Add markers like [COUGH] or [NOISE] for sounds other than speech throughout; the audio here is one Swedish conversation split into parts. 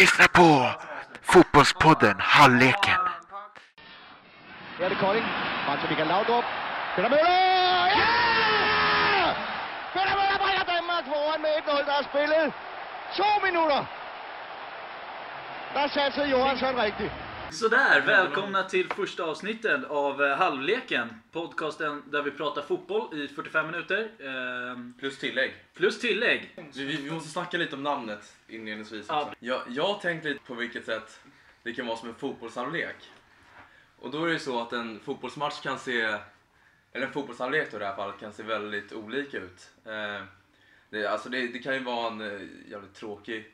lyssnar på Fotbollspodden Halvleken. Her er det Laudrup. Ja! Bringer Danmark foran med 1-0. Der er spillet to minutter. Der satte Johansson rigtigt. Sådär, välkomna till första avsnittet av eh, Halvleken. Podcasten där vi pratar fotboll i 45 minuter. Ehm, Plus tillägg. plus tillägg. Vi, vi, vi måste snacka lite om namnet inledningsvis. Ja. också. Jag, jag har tänkt lite på vilket sätt det kan vara som en fotbollshalvlek. Och då är det ju så att en fotbollsmatch kan se, eller en fotbollshalvlek då i det här fallet, kan se väldigt olika ut. Eh, det, alltså det, det kan ju vara en eh, jävligt tråkig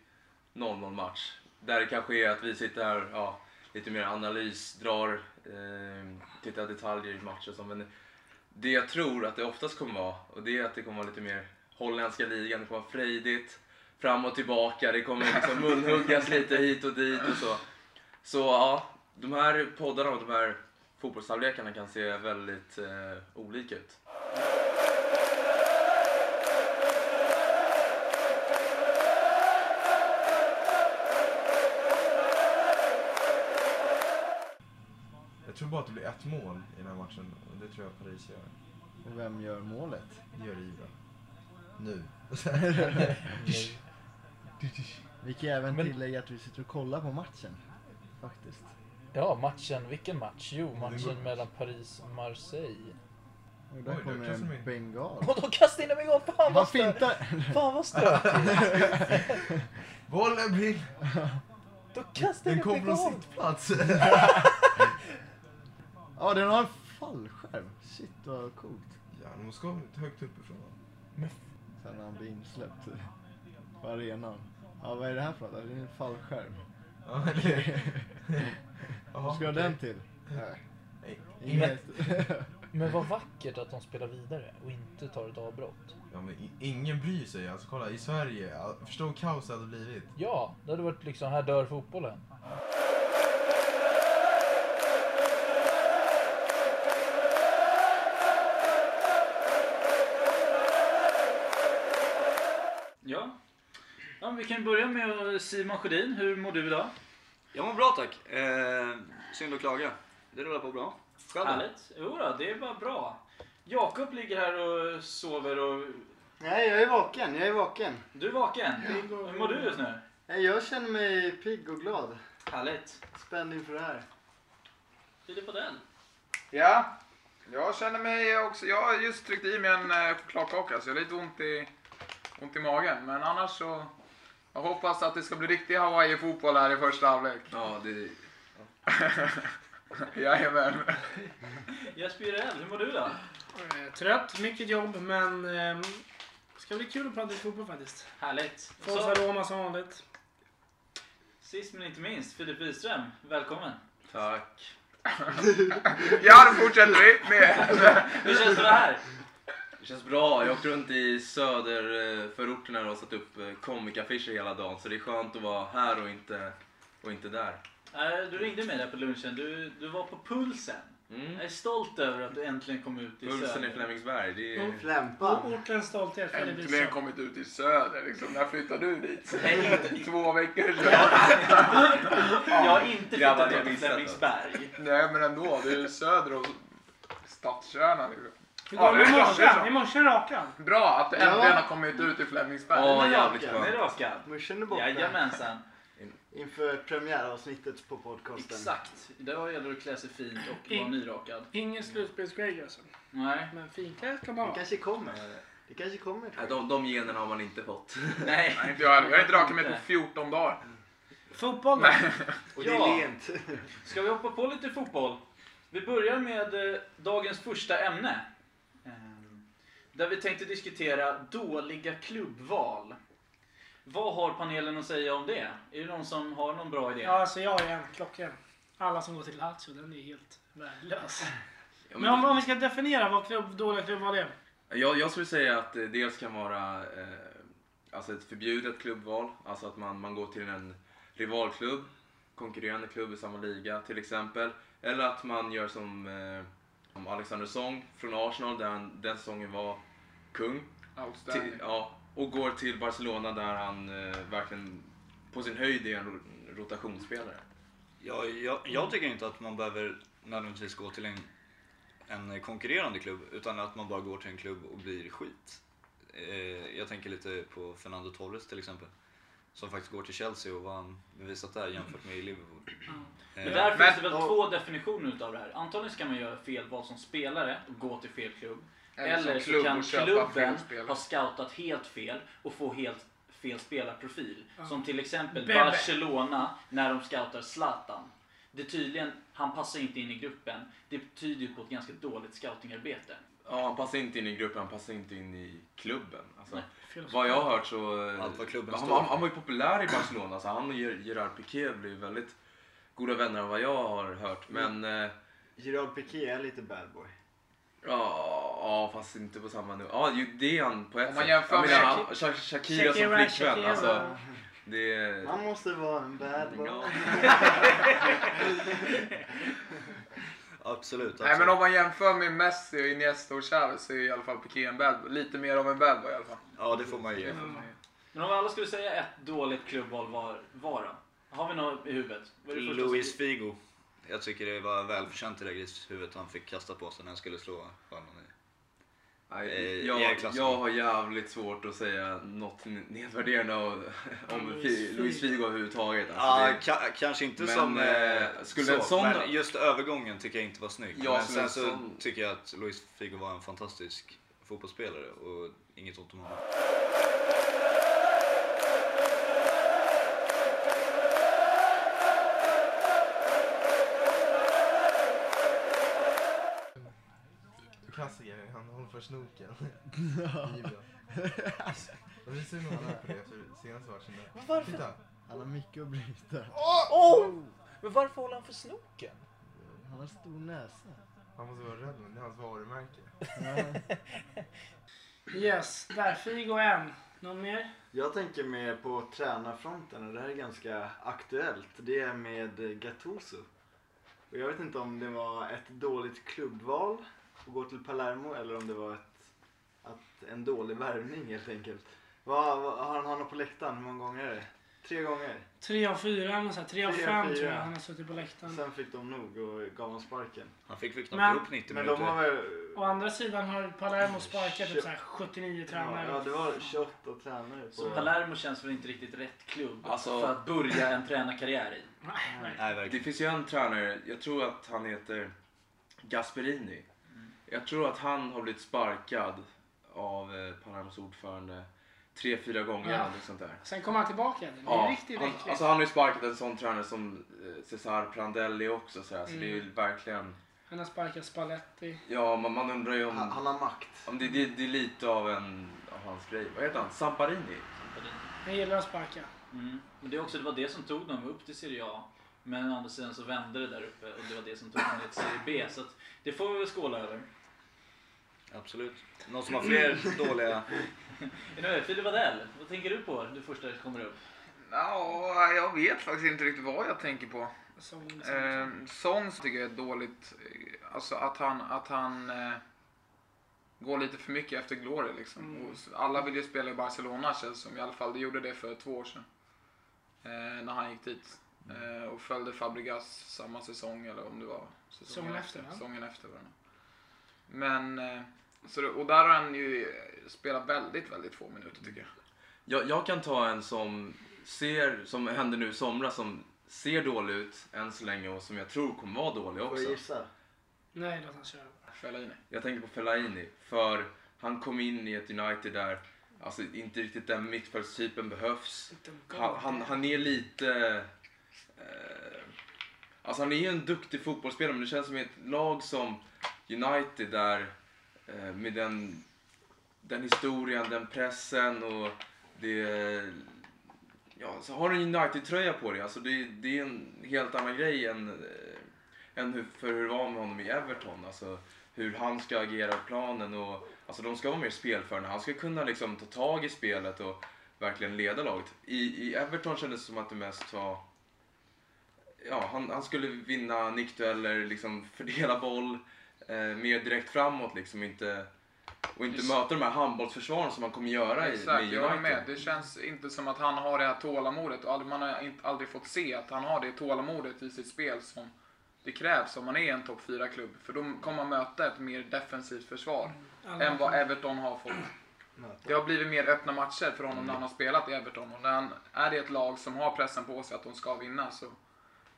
0-0 match. Där det kanske är att vi sitter här, ja, lite mer analys, drar, eh, tittar detaljer i matcher och så. Men det jag tror att det oftast kommer vara, och det är att det kommer vara lite mer holländska ligan, det kommer vara frejdigt, fram och tillbaka, det kommer liksom munhuggas lite hit och dit och så. Så ja, de här poddarna och de här fotbollshalvlekarna kan se väldigt eh, olika ut. Tror bara att det blir ett mål i den här matchen och det tror jag Paris gör. Och vem gör målet? Det gör Ibra. Nu. [LAUGHS] Vi kan även Men- tillägga att vi sitter och kollar på matchen. Faktiskt. Ja, matchen. Vilken match? Jo, matchen mellan Paris och Marseille. Och där Oj, kommer kastar de en bengal. Och då kastade in en bengal! Fan vad stö- fintar! Fan vad stökigt! [LAUGHS] Bollen blir... Då kastade Den in kom en från bengal! sittplats. [LAUGHS] Ja, den har en fallskärm. Shit vad coolt. ja, de ska högt uppifrån. Sen när han blir insläppt på arenan. Ja, vad är det här för något? Det är en fallskärm. Ja, det... [LAUGHS] Vad ska den till? Nej. Inget. [LAUGHS] Men vad vackert att de spelar vidare och inte tar ett avbrott. Ja, men ingen bryr sig. Alltså kolla, i Sverige. Förstå hur kaos det hade blivit. Ja, det hade varit liksom, här dör fotbollen. Ja. ja men vi kan börja med Simon Sjödin. Hur mår du idag? Jag mår bra tack. Eh, synd att klaga. Det rullar på bra. Själv? Härligt. Jo då, det var bra. Jakob ligger här och sover och... Nej, jag är vaken. Jag är vaken. Du är vaken? Hur mår du just nu? Jag känner mig pigg och glad. Härligt. Spänd inför det här. Filip Odell. Ja, jag känner mig också... Jag har just tryckt i mig en eh, chokladkaka så jag har lite ont i, ont i magen. Men annars så... Jag hoppas att det ska bli riktig Hawaii-fotboll här i första halvlek. Ja, det, [LAUGHS] Jajamän. Jesper Jireel, hur mår du då? Eh, Trött, mycket jobb, men eh, ska bli kul att prata lite fotboll faktiskt. Härligt. Forza så, Roma som vanligt. sist men inte minst, Filip Wiström. Välkommen. tack. [LAUGHS] Ja, då fortsätter vi med... Hur känns det här? Det känns bra. Jag har åkt runt i söderförorterna och satt upp eh, komikaffischer hela dagen. Så det är skönt att vara här och inte, och inte där. Eh, Du ringde mig där på lunchen. Du, du var på Pulsen. Mm. Jag är stolt över att du äntligen kom ut i Pulsen Söder. i Flemingsberg, det är... Flämpan. ortens stolthet. Äntligen kommit ut i söder liksom. När flyttade du dit? Nej, inte. [LAUGHS] Två veckor sedan. Jag [LAUGHS] har inte flyttat till Flemingsberg. Nej men ändå, det är söder och stadskärnan liksom. Hur Ja, går det bra, det är morse rakad. Bra att du Ja. äntligen har kommit ut i Flemingsberg. Ja, Den är jävligt rakad. Den är skönt. rakad. Morsan är borta. Jajamensan. Inför premiäravsnittet på podcasten. Exakt. Idag gäller det att klä sig fint och vara In- nyrakad. Ingen slutspelsgrej alltså. Nej. Men finklädd kan man Det ha. kanske kommer. Det kanske kommer. tror Nej, jag. de, de generna har man inte fått. [LAUGHS] Nej. Nej, inte jag heller. Jag har inte rakat mig på 14 dagar. Fotboll då? Och det Ja. är lent. Ska vi hoppa på lite fotboll? Vi börjar med eh, dagens första ämne. Eh, Där vi tänkte diskutera dåliga klubbval. Vad har panelen att säga om det? Är det någon som har någon bra idé? Ja, alltså jag är en klockren. Alla som går till Lazio, den är helt värdelös. Ja, Men om, om vi ska definiera vad klubb, dåliga klubbval är. Jag, jag skulle säga att det dels kan vara eh, alltså ett förbjudet klubbval, alltså att man, man går till en rivalklubb, konkurrerande klubb i samma liga till exempel. Eller att man gör som, eh, Alexander Song från Arsenal, där han den säsongen var kung. Till, ja, och går till Barcelona där han eh, verkligen på sin höjd är en ro- rotationsspelare. Ja, jag, jag tycker inte att man behöver nödvändigtvis gå till en, en konkurrerande klubb utan att man bara går till en klubb och blir skit. Eh, jag tänker lite på Fernando Torres till exempel. Som faktiskt går till Chelsea och vad han bevisat där jämfört med i Liverpool. Men Eh, där Men- finns det väl två definitioner utav det här. Antagligen ska man göra fel val som spelare och gå till fel klubb. Eller så kan klubben ha scoutat helt fel och få helt fel spelarprofil. Ja. Som till exempel Bebe. Barcelona när de scoutar Zlatan. Det är tydligen, han passar inte in i gruppen. Det tyder ju på ett ganska dåligt scoutingarbete. Ja, han passar inte in i gruppen, han passar inte in i klubben. Alltså, vad jag har hört så... Allt vad klubben han, står han, han var ju populär i Barcelona, så han och Ger- Gerard Piqué blev väldigt goda vänner av vad jag har hört. Men... eh, Gerard Piqué är lite bad boy. Ja, ja, fast inte på samma nivå. Ja, ju- det är han på ett Om man sätt. jämför jag med menar, han- Sha- Shakira som Shakira, flickvän. Shakira. Alltså, det är... Man måste vara en bad boy. Ja. [LAUGHS] Absolut. Nej men absolut. om man jämför med Messi, och Iniesta och Xavi så är i alla fall Piqué en bad boy. Lite mer av en bad boy i alla fall. Ja, det får man ju ge. Men om alla skulle säga ett dåligt klubbval var, var då? Har vi något i huvudet? Vad är det första Luis Figo. Jag tycker det var välförtjänt i det grishuvudet han fick kasta på sig när han skulle slå stjärnan i. Nej, jag, jag har jävligt svårt att säga något nedvärderande om, om Luis Figo överhuvudtaget. Alltså, Ja, det- ka- kanske inte Men, som... eh, eh, skulle så, en sån- Men just övergången tycker jag inte var snygg. Ja, men sen en så sån- tycker jag att Luis Figo var en fantastisk fotbollsspelare och inget ont om honom. För snoken. Ser nog han är på det efter senaste matchen. där. Varför? Titta, Han har mycket att bryta. Åh! Men varför håller han för snoken? Han har stor näsa. han måste vara rädd nu, det är hans varumärke. Yes, där. Figo en. Någon mer? Jag tänker mer på tränarfronten och det här är ganska aktuellt. Det är med Gattuso. Och jag vet inte om det var ett dåligt klubbval att gå till Palermo eller om det var ett, att, en dålig värvning helt enkelt. Vad, vad, har han hamnat på läktaren? Hur många gånger är det? Tre gånger. Tre av fyra, eller så här, tre av Tre av fem fyra. tror jag han har suttit på läktaren. Sen fick de nog och gav honom sparken. Han fick väl knappt Men- ihop 90 Men minuter. de har väl... Å andra sidan har Palermo sparkat typ så här 79 Ja, tränare. ja, det var 28 tränare Så på... Palermo känns väl inte riktigt rätt klubb Alltså- för att börja en tränarkarriär i. Nej, nej. Nej, Det finns ju en tränare, jag tror att han heter Gasperini. Jag tror att han har blivit sparkad av eh, Palermos ordförande tre, fyra gånger Ja. eller sånt där. Sen kommer han tillbaka. Det är Ja, riktigt han, äckligt. alltså han har ju sparkat en sån tränare som eh, Cesar Prandelli också så, här, så det är ju Mm. verkligen, Han har sparkat Spalletti. ja man, man undrar ju om, Han, han har makt. om det, det, det är lite av en av hans grej. Vad heter han? Samparini? Han gillar att sparka. Mm. Men det, är också, det var det som tog dem upp till Serie A. Men å andra sidan så vände det där uppe och det var det som tog dem ner till Serie B. Så att det får vi väl skåla över. Absolut. Någon som har fler dåliga... Nu, Filip Wadell, vad tänker du på det första som kommer upp? Ja, jag vet faktiskt inte riktigt vad jag tänker på. Som, Eh, Son tycker jag är dåligt. eh, Alltså att han, att han eh, går lite för mycket efter Glory liksom. Mm. Alla vill ju spela i Barcelona känns som i alla fall. Det gjorde det för två år sedan. Eh, när han gick dit. Eh, och följde Fabregas samma säsong eller om det var säsongen Säsongen efter. efter, ja. Säsongen efter var det. Men, eh, så det, och där har han ju spelat väldigt, väldigt få minuter tycker jag. Jag, jag kan ta en som ser, som hände nu i somras, som ser dålig ut än så länge och som jag tror kommer vara dålig Får också. jag gissa? Nej, låt han köra. Fellaini. Jag tänker på Fellaini, för han kom in i ett United där alltså, inte riktigt den mittfältstypen behövs. Han, han, han är lite... Eh, alltså han är ju en duktig fotbollsspelare men det känns som ett lag som United där Eh, med den, den historien, den pressen och det... Ja, så har du en United-tröja på dig, alltså det, det är en helt annan grej än, eh, än hur, för hur det var med honom i Everton. Alltså hur han ska agera på planen och alltså de ska vara mer spelförande. Han ska kunna liksom ta tag i spelet och verkligen leda laget. I, i Everton kändes det som att det mest var... Ja, han, han skulle vinna nickdueller, liksom [LAUGHS] fördela boll eh, mer direkt framåt liksom. Inte Och inte Just- möta de här handbollsförsvaren som man kommer göra i, Exakt, med jag håller med. United. Det känns inte som att han har det här tålamodet och man har inte, aldrig fått se att han har det tålamodet i sitt spel som det krävs om man är en topp 4-klubb. För då kommer man möta ett mer defensivt försvar Alla- än vad Everton har fått. Det har blivit mer öppna matcher för honom när han har spelat i Everton och när han är i ett lag som har pressen på sig att de ska vinna så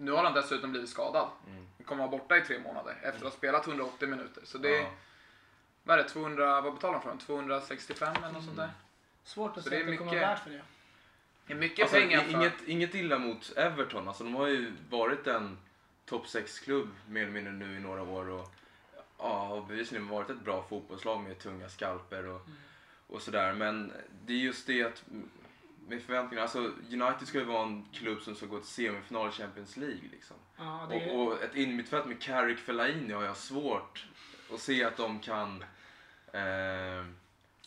nu har han dessutom blivit skadad. Han kommer vara borta i tre månader efter att ha spelat 180 minuter. Så det är, Ja. vad är det, 200, vad betalar han för honom? 265 eller något sånt där? Svårt att Så säga det att är det kommer mycket- vara värt för det. Det är mycket Alltså, pengar för... inget, inget illa mot Everton. Alltså, de har ju varit en topp 6-klubb mer eller mindre nu i några år. Och, ja, har bevisligen varit ett bra fotbollslag med tunga skalper och, och sådär. Men det är just det att mm, med förväntningarna. Alltså, United ska ju vara en klubb som ska gå till semifinal i Champions League. Liksom. Ja, det, Och, och ett innermittfält med Carrick Fellaini har jag svårt att se att de kan eh,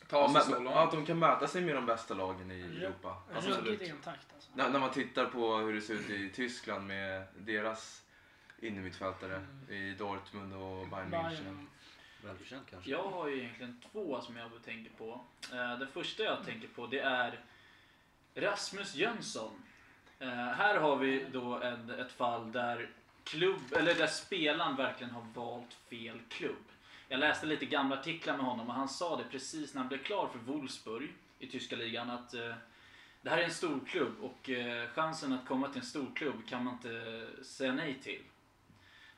Ta sig så långt. att de kan mäta sig med de bästa lagen i Ru- Europa. ruggigt entakt alltså. När, när man tittar på hur det ser ut i Tyskland med deras innermittfältare i Dortmund och Bayern München. Välförtjänt kanske. Jag har ju egentligen två som jag tänker på. Eh, Den första jag tänker på det är Rasmus Jönsson. Eh, Här har vi då en, ett fall där, klubb, eller där spelaren verkligen har valt fel klubb. Jag läste lite gamla artiklar med honom och han sa det precis när han blev klar för Wolfsburg i tyska ligan att eh, det här är en stor klubb och eh, chansen att komma till en stor klubb kan man inte säga nej till.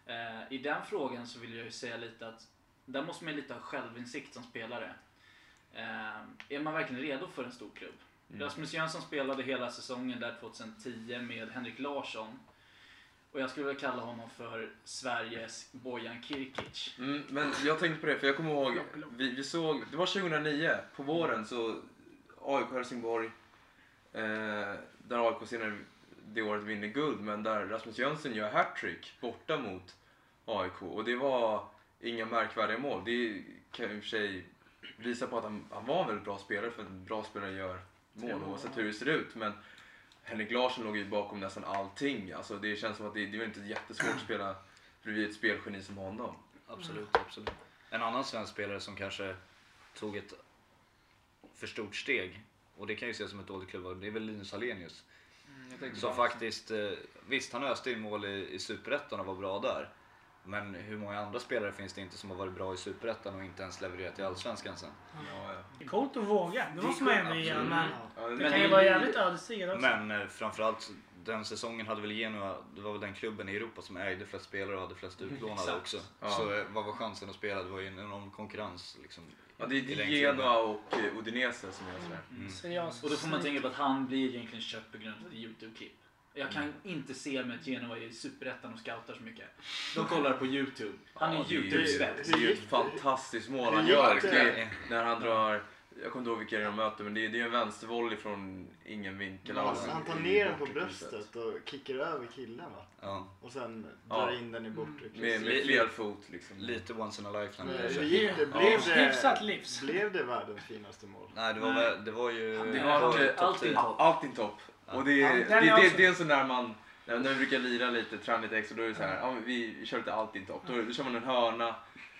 Eh, I den frågan så vill jag ju säga lite att där måste man ju lite ha självinsikt som spelare. Eh, är man verkligen redo för en stor klubb? Rasmus Jönsson spelade hela säsongen där 2010 med Henrik Larsson. Och jag skulle vilja kalla honom för Sveriges Bojan Kirkic. Mm, men jag tänkte på det, för jag kommer ihåg, vi, vi såg, det var 2009, på våren så AIK Helsingborg, eh, där AIK senare det året vinner guld, men där Rasmus Jönsson gör hattrick borta mot AIK. Och det var inga märkvärdiga mål. Det kan i och för sig visa på att han, han var en väldigt bra spelare, för en bra spelare gör mål oavsett hur det ser ut. Men Henrik Larsson låg ju bakom nästan allting. Alltså det känns som att det, det var inte jättesvårt att spela bredvid ett spelgeni som honom. Absolut, absolut. En annan svensk spelare som kanske tog ett för stort steg, och det kan ju ses som ett dåligt klubbval, det är väl Linus Hallenius. Jag tänkte Som faktiskt, eh, visst han öste in mål i, i Superettan och var bra där. Men hur många andra spelare finns det inte som har varit bra i Superettan och inte ens levererat i Allsvenskan sen? Det är coolt att våga, det måste man ändå ge. Men Ja, det kan ju vara jävligt ödesdigert också. Men eh, framförallt den säsongen hade väl Genoa, det var väl den klubben i Europa som ägde flest spelare och hade flest utlånade Exakt. också. Ja. Så eh, vad var chansen att spela? Det var ju en enorm konkurrens. Liksom, Ja, det är klubben. och eh, Udinese som gör sådär. Mm. Seriöst. Och då får man tänka på att han blir egentligen köpt på grund av ett YouTube-klipp. Jag kan inte se med att Genoa är i Superettan och scoutar så mycket. De kollar på YouTube. Han är Ja, det är ju- YouTube-svensk. Det är ju ett fantastiskt mål han gör. när han drar, jag kommer inte ihåg vilka de möter, men det är, det är en vänstervolley från ingen vinkel Han, alls. han tar ner den på bröstet och kickar över killen va? Ja. Och sen Ja. drar in den i bortre Med, med Li- fel fot liksom. Lite once in a lifetime Men gick det? Ja. Blev det, Hyfsat livs. blev det världens finaste mål? Nej, det var, väl- det var ju... Det Det var alltid- topp alltid tio. topp. Och det, Ja, är- det, är det, också- det är en sån där man, när när vi brukar lira lite, träna lite extra, då är det så här, ja, vi, vi kör lite alltid topp. Då, då kör man en hörna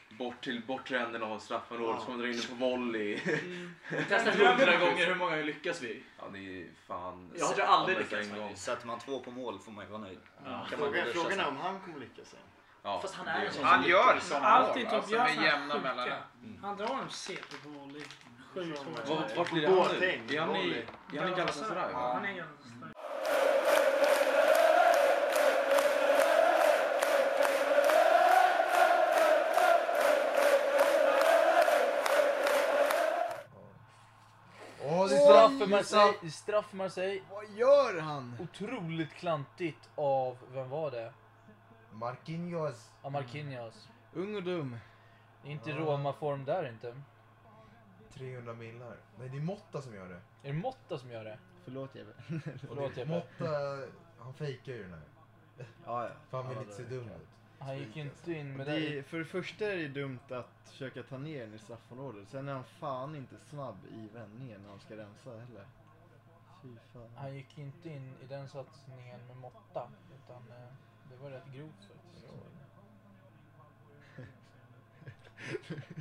bort till bortre änden av straffområdet, så man drar in den på volley. [LAUGHS] Vi testade hundra gånger, hur många lyckas vi? Ja, det är fan... Jag har aldrig lyckats en gång. faktiskt. Sätter man två på mål får man ju vara nöjd. Ja. Kan man Frågan, är om han kommer lyckas sen. Ja, Fast han är en sån Han som gör sådana Alltid mål, topp, alltså gör med jämna mellanrum. Han drar en CP på volley. Sjukt hårt. Vart, blir det han nu? Är han i, i Galatasaray? Han är Galatasaray. Åh, det är Straff så- för Marseille. Straff för Marseille. Vad gör han? Otroligt klantigt av, vem var det? Marquinhos. Av Marquinhos. Ung och dum. Det är inte Ja. Roma-form där inte. 300 millar. Nej, det är Motta som gör det. Är det Motta som gör det? Förlåt Jeppe. [LAUGHS] Förlåt Jeppe. Motta, han fejkar ju den här. Ja, ja. För han vill Ja, inte se dum ut. Han gick ju inte in med Det det. är, för det första är det dumt att försöka ta ner den i straffområdet. Sen är han fan inte snabb i vändningen när han ska rensa heller. Fy fan. Han gick inte in i den satsningen med måtta. Utan eh, det var rätt grovt faktiskt. [LAUGHS]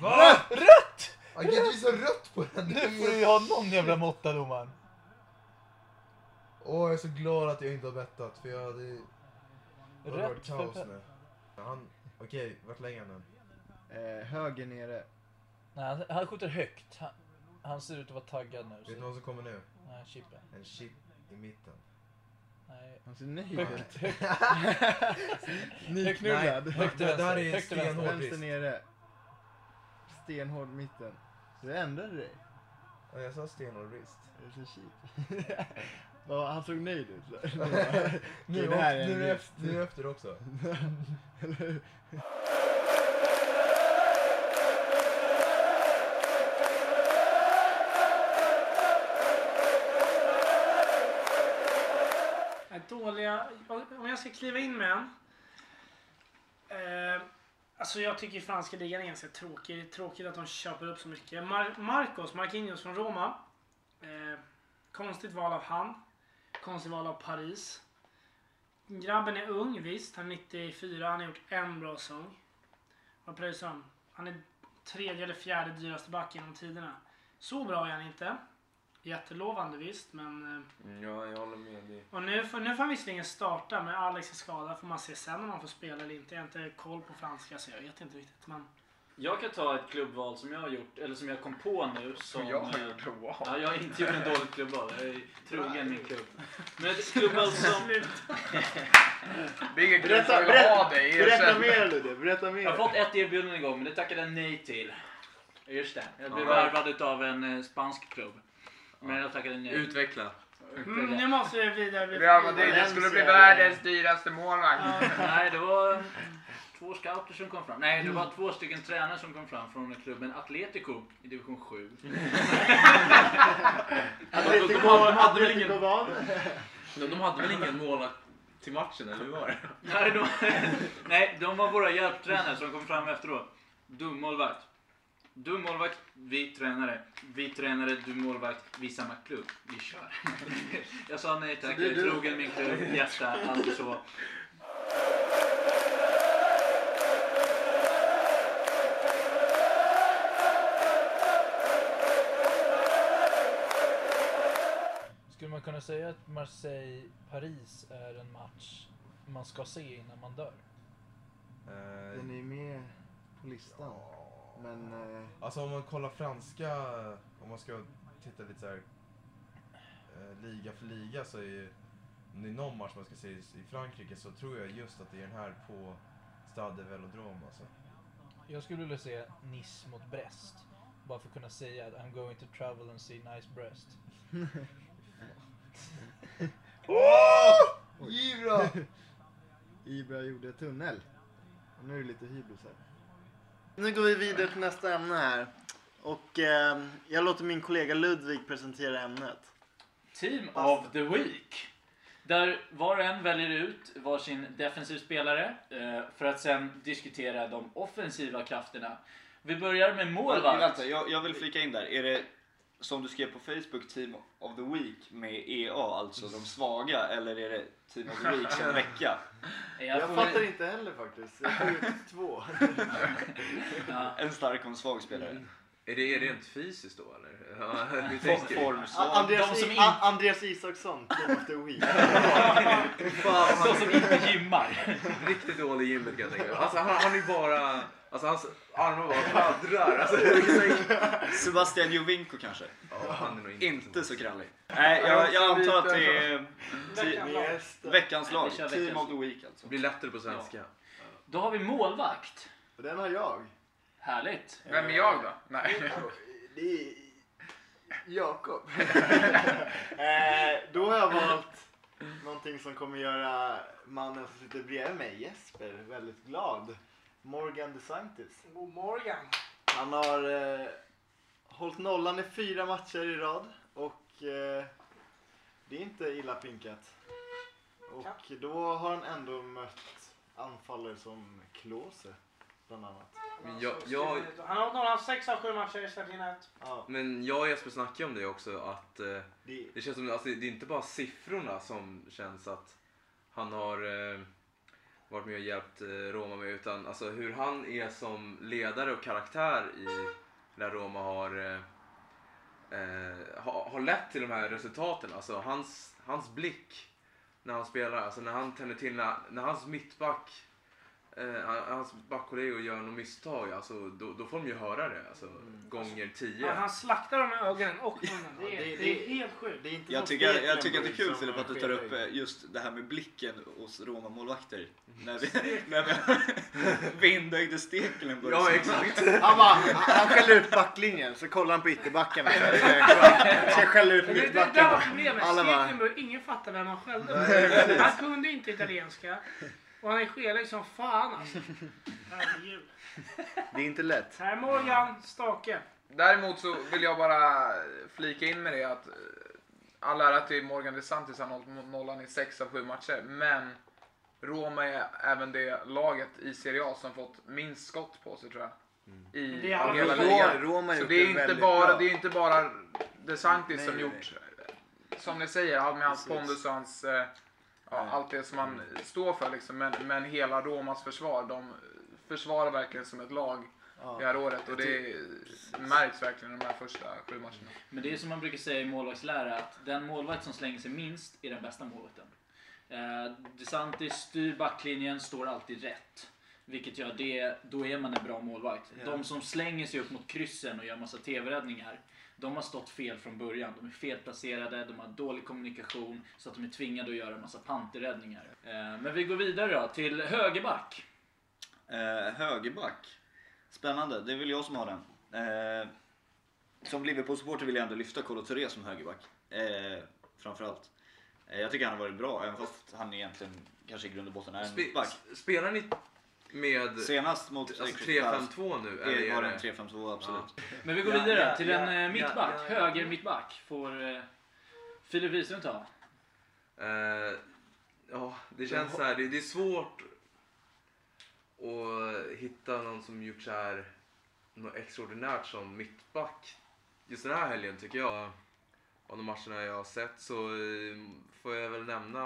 Va? Rött! Han kan inte visa rött på den. Nu får du ju ha någon jävla måtta domaren. Åh, jag är så glad att jag inte har bettat för jag hade... Det hade Rätt varit kaos nu. Han... Okej, vart lägger han den? Eh, höger nere. Nej, han, han skjuter högt. Han, han ser ut att vara taggad nu. Vet du Så. vad som kommer nu? Nej, chippen. En chip i mitten. Nej. Han ser nöjd Högt, ut. högt. [LAUGHS] Nyknullad. Högt till Det- det här vänster. är Högt till vänster. stenhårt. Vänster nere. Stenhård mitten. Du ändrade dig. Ja, jag sa stenhård wrist. Det är så cheap. Ja, han såg nöjd ut. [LAUGHS] Nu, Det här är nu, efter, nu efter också. [LAUGHS] Dåliga... Om jag ska kliva in med en. Eh, alltså jag tycker franska ligan är ganska tråkig. Det är tråkigt att de köper upp så mycket. Mar- Marcos, Marquinhos från Roma. Eh, konstigt val av han. Konstigt val av Paris. Grabben är ung, visst. Han är 94. Han har gjort en bra säsong. Vad pröjsar han? Han är tredje eller fjärde dyraste back genom tiderna. Så bra är han inte. Jättelovande visst, men... Eh, Mm, Ja, jag håller med dig. och nu får, nu får han visserligen starta, men Alex är skadad. Får man se sen om han får spela eller inte. Jag har inte koll på franska så jag vet inte riktigt. Men Jag kan ta ett klubbval som jag har gjort, eller som jag kom på nu. Som, Jag har eh, gjort klubbval. Ja, jag har inte gjort en dåligt klubbval. Jag är trogen min klubb. Men ett klubbval som... Det är ingen klubb Berätta, som vill ha berätta, dig. berätta mer Ludde, berätta Jag har mer. fått ett erbjudande igång, men det tackade jag nej till. Just det. Jag blev värvad av en eh, spansk klubb. Men jag tackade nej. Utveckla. Mm, nu måste vi vidare. Vi Real Madrid, det skulle bli världens dyraste målvakt. Nej, det var två scouter som kom fram. Nej, det var två stycken tränare som kom fram från klubben Atletico i division 7. [LAUGHS] Atletico, de hade- de hade väl ingen- vad? De, de hade väl ingen målvakt till matchen, eller hur var det? Nej, de, [LAUGHS] nej, de var våra hjälptränare som kom fram efteråt. Du målvakt. Du målvakt, vi tränare. Vi tränare, du målvakt, vi samma klubb. Vi kör. [LAUGHS] Jag sa nej tack, jag det är trogen min klubb, hjärta, allt så. Kunna säga att Marseille-Paris är en match man ska se innan man dör? Eh, Den är med på listan. Men eh, Alltså om man kollar franska, om man ska titta lite så här eh, liga för liga så är ju, om det är någon match man ska se i i Frankrike så tror jag just att det är den här på Stade Velodrome alltså. Jag skulle vilja se Nice mot Brest. Bara för att kunna säga att I'm going to travel and see nice [LAUGHS] breast. Ibra! [LAUGHS] Ibra gjorde tunnel. Och nu är det lite hybris här. Nu går vi vidare till nästa ämne här. Och eh, jag låter min kollega Ludvig presentera ämnet. Team of the Week. Där var och en väljer ut varsin defensiv spelare eh, för att sen diskutera de offensiva krafterna. Vi börjar med målvakt. Vänta, jag, jag vill flika in där. Är det som du skrev på Facebook, Team of the Week med EA, alltså de svaga, eller är det Team of the Week som [LAUGHS] vecka? Jag Jag fattar inte heller faktiskt. Jag tog ut två. [LAUGHS] Ja. En stark och en svag spelare. Är det rent fysiskt då, eller? [LAUGHS] Ja, hur tänker du? Andreas, de som in- Andreas Isaksson, Team of the Week. De som inte gymmar. Riktigt dålig gymmet kan jag tänka mig. Alltså han, han är bara... Alltså hans armar bara fladdrar. Alltså, så- Sebastian Jovinko kanske? ja, han är nog inte, Inte så krallig. Nej, jag, jag antar att det är Veckans lag. Team of the Week alltså. Det blir lättare på svenska. Då har vi målvakt. Och den har jag. Härligt. Vem är jag då? Nej. Det är Jakob. [LAUGHS] eh, då har jag valt någonting som kommer göra mannen som sitter bredvid mig, Jesper, väldigt glad. Morgan DeSantis. God morgon. Han har eh, hållit nollan i fyra matcher i rad och eh, det är inte illa pinkat. Och då har han ändå mött anfallare som Klose bland annat. Men jag, jag, Han har några sex av sju matcher i ett. Ja, men jag och Jesper snackade om det också att eh, det, det känns som alltså, det är inte bara siffrorna som känns att han har eh, varit med och hjälpt eh, Roma med utan alltså hur han är som ledare och karaktär i när Roma har, eh, eh, har, har lett till de här resultaten. Alltså hans, hans blick när han spelar, alltså när han tänder till, när, när hans mittback Eh, hans backkollegor gör något misstag, alltså, då, då får de ju höra det. Alltså, gånger tio. Ja, han slaktar dem med ögonen och munnen. Det, är- det- det är helt sjukt. Det är inte Jag tycker, jag Stekelenburg tycker att det är kul Filip att du tar upp eh, just det här med blicken hos Roma-målvakter. [LAUGHS] När vi, när vi [LAUGHS] vindögde Stekelenburg. Ja, exakt. [LAUGHS] Han, bara, han, skäller ut backlinjen, så kollar han på ytterbackarna. Ska, skälla ut Men det, det mittbacken. där var problemet. Stekenburg, ingen fattar vem han skällde på. Han kunde inte italienska. Och han är skelig som fan alltså. Herregud. det är inte lätt. Här är Morgan Stake. Däremot så vill jag bara flika in med det att eh, all ära till Morgan DeSantis, han har hållit nollan i sex av sju matcher. Men Roma är även det laget i Serie A som fått minst skott på sig tror jag. I Det är hela ligan. Roma Så det är inte bara, bra. det är inte bara DeSantis Nej, som nej, gjort, som ni säger, med hans Precis. pondus och hans, eh, Nej. Allt det som han står för liksom. Men, men hela Romas försvar, de försvarar verkligen som ett lag Ja. det här året och det märks verkligen i de här första sju matcherna. Men det är som man brukar säga i målvaktslära att den målvakt som slänger sig minst är den bästa målvakten. Eh, DeSantis styr backlinjen, står alltid rätt. Vilket gör det, då är man en bra målvakt. Ja. De som slänger sig upp mot kryssen och gör massa TV-räddningar, de har stått fel från början. De är felplacerade, de har dålig kommunikation, så att de är tvingade att göra massa panterräddningar. Eh, men vi går vidare då, till högerback. Eh, högerback. Spännande, det är väl jag som har den. Eh, som Liverpool-supporter vill jag ändå lyfta Kolo Touré som högerback. Eh, framförallt. Eh, jag tycker han har varit bra, även fast han egentligen kanske i grund och botten är en Spe, mittback. spelar ni med Senast mot alltså, Crystal Palace 3-5-2 nu? är- var det det- en 3-5-2 absolut. Men vi går Ja, vidare ja, till ja, en eh, ja, mittback. ja, ja. Höger mittback får eh, Filip Wihlström ta. Eh, ja, det känns så här, det, det är svårt att hitta någon som gjort så här något extraordinärt som mittback. Just den här helgen tycker jag, av de matcherna jag har sett så får jag väl nämna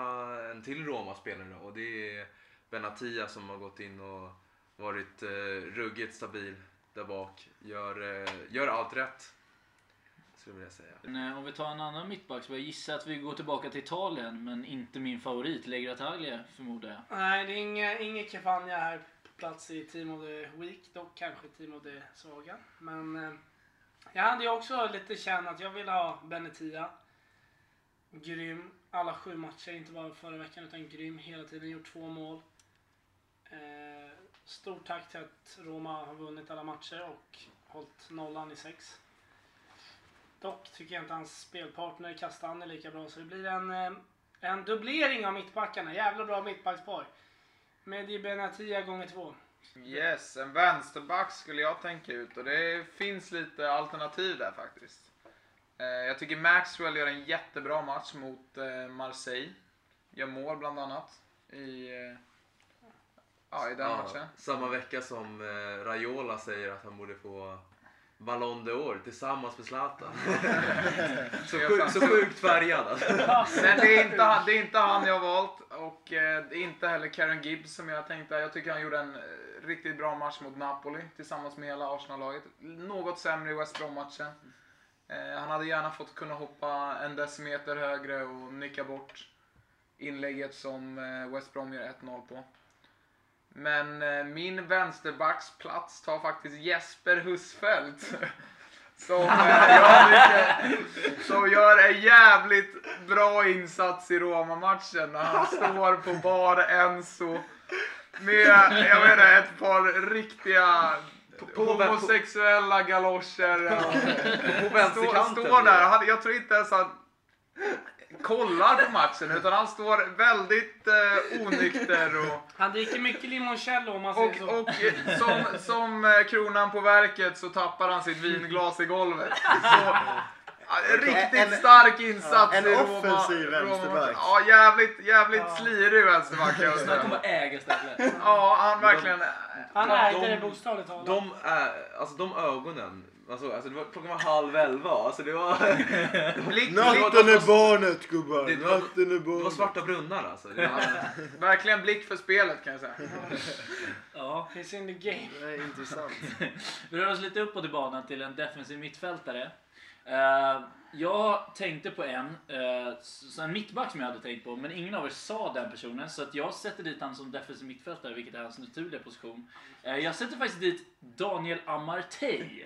en till Roma-spelare och det är Benatia som har gått in och varit eh, ruggigt stabil där bak. Gör, eh, gör allt rätt, skulle jag vilja säga. Men, om vi tar en annan mittback så jag gissar att vi går tillbaka till Italien, men inte min favorit, Legra Taglia förmodar jag. Nej, det är inget inge Cavagna här på plats i Team of the Week. Dock kanske Team of the Svaga. Men eh, jag hade ju också lite känt att jag vill ha Benetia. Grym. Alla sju matcher, inte bara förra veckan utan grym. Hela tiden gjort två mål. Eh, stort tack till att Roma har vunnit alla matcher och hållit nollan i sex. Dock tycker jag inte hans spelpartner Kastan är lika bra så det blir en, eh, en dubblering av mittbackarna. Jävla bra mittbackspar. Med Benatia gånger två. Yes, en vänsterback skulle jag tänka ut och det finns lite alternativ där faktiskt. Eh, jag tycker Maxwell gör en jättebra match mot eh, Marseille. Gör mål bland annat i, ja, i den matchen. Samma vecka som eh, Raiola säger att han borde få Ballon d'Or tillsammans med Zlatan. [LAUGHS] så, sjukt, så sjukt färgad alltså. [LAUGHS] Men det är, inte han, det är inte han jag har valt och eh, inte heller Karen Gibbs som jag tänkte. Jag tycker han gjorde en eh, riktigt bra match mot Napoli tillsammans med hela Arsenal-laget. Något sämre i West Brom-matchen. Eh, han hade gärna fått kunna hoppa en decimeter högre och nicka bort inlägget som eh, West Brom gör 1-0 på. Men eh, min vänsterbacksplats tar faktiskt Jesper Husfeldt. [LAUGHS] Som, eh, jag tycker, som gör en jävligt bra insats i Roma-matchen när han står på bar Enzo med, jag vet inte, ett par riktiga på- homosexuella galoscher. och På vänsterkanten. Står, där, jag tror inte ens han kollar på matchen utan han står väldigt eh, onykter och Han dricker mycket limoncello om man säger och, så. och eh, som, som eh, kronan på verket så tappar han sitt vinglas i golvet. Så, [LAUGHS] ja, en riktigt En- stark insats en i offensiv Roma. vänsterback. Ja, jävligt, jävligt slirig vänsterback kan jag Så han kommer äga stället. Ja, han verkligen... Han de- ägde de- det bokstavligt talat. De, är, alltså de ögonen Man såg, alltså det var, klockan var halv elva. Alltså det var... [LAUGHS] Blick, Natten är barnet gubbar, Det, det, var, natten är det var barnet. svarta brunnar alltså. Det var, [LAUGHS] verkligen blick för spelet kan jag säga. [LAUGHS] Ja, he's in the game. Det är intressant. Vi rör oss lite uppåt i banan till en defensiv mittfältare. Eh, jag tänkte på en, uh, en mittback som jag hade tänkt på, men ingen av er sa den personen. Så att jag sätter dit han som defensiv mittfältare, vilket är hans naturliga position. Eh, jag sätter faktiskt dit Daniel Amartey.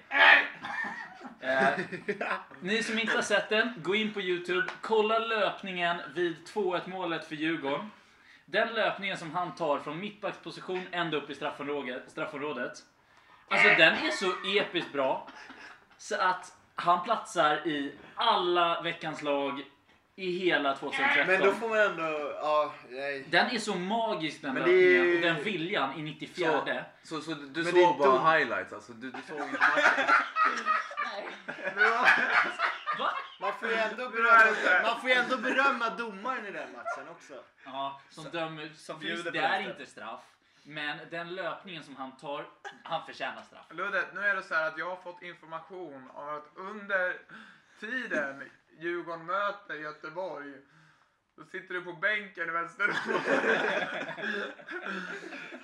[LAUGHS] Ni som inte har sett den, gå in på Youtube, kolla löpningen vid 2-1 målet för Djurgården. Den löpningen som han tar från mittbacksposition ända upp i straffområdet, straffområdet. Alltså den är så episkt bra. Så att han platsar i alla veckans lag i hela 2013. Men då får man ändå, ja, nej. Den är så magisk den Men det löpningen är- och den viljan i 94. så, så du Men såg det är bara dumt. highlights alltså? Du, du såg inte matchen? Va? Man får ju ändå berömma, så här. man får ju ändå berömma domaren i den matchen också. Ja, som dömer. Som bjuder det är inte straff. Men den löpningen som han tar, han förtjänar straff. Ludde, nu är det så här att jag har fått information om att under tiden Djurgården möter Göteborg då sitter du på bänken i Västerås.